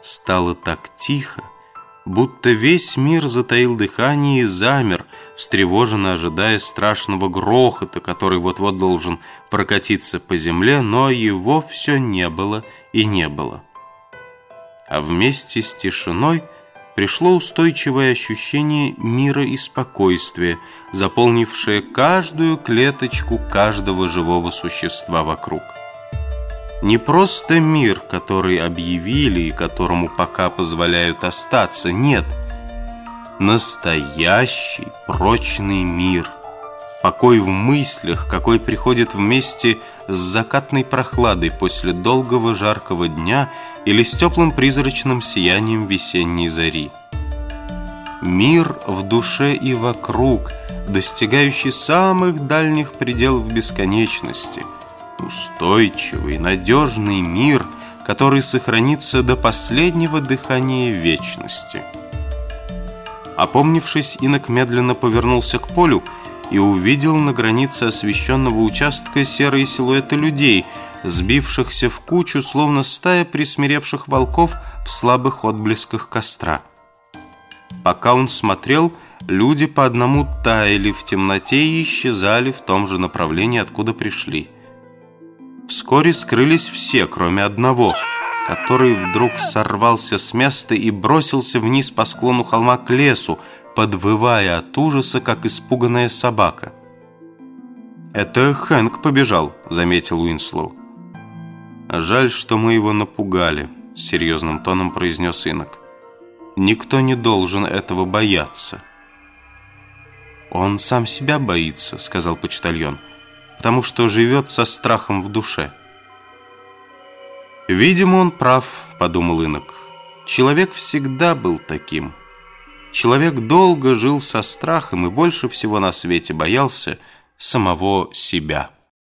Стало так тихо, будто весь мир затаил дыхание и замер, встревоженно ожидая страшного грохота, который вот-вот должен прокатиться по земле, но его все не было и не было. А вместе с тишиной пришло устойчивое ощущение мира и спокойствия, заполнившее каждую клеточку каждого живого существа вокруг. Не просто мир, который объявили и которому пока позволяют остаться, нет. Настоящий прочный мир. Покой в мыслях, какой приходит вместе с закатной прохладой после долгого жаркого дня или с теплым призрачным сиянием весенней зари. Мир в душе и вокруг, достигающий самых дальних пределов бесконечности – устойчивый, надежный мир, который сохранится до последнего дыхания вечности. Опомнившись, инок медленно повернулся к полю и увидел на границе освещенного участка серые силуэты людей, сбившихся в кучу, словно стая присмиревших волков в слабых отблесках костра. Пока он смотрел, люди по одному таяли в темноте и исчезали в том же направлении, откуда пришли. Вскоре скрылись все, кроме одного, который вдруг сорвался с места и бросился вниз по склону холма к лесу, подвывая от ужаса, как испуганная собака. «Это Хэнк побежал», — заметил Уинслоу. «Жаль, что мы его напугали», — серьезным тоном произнес инок. «Никто не должен этого бояться». «Он сам себя боится», — сказал почтальон потому что живет со страхом в душе. «Видимо, он прав», — подумал инок. «Человек всегда был таким. Человек долго жил со страхом и больше всего на свете боялся самого себя».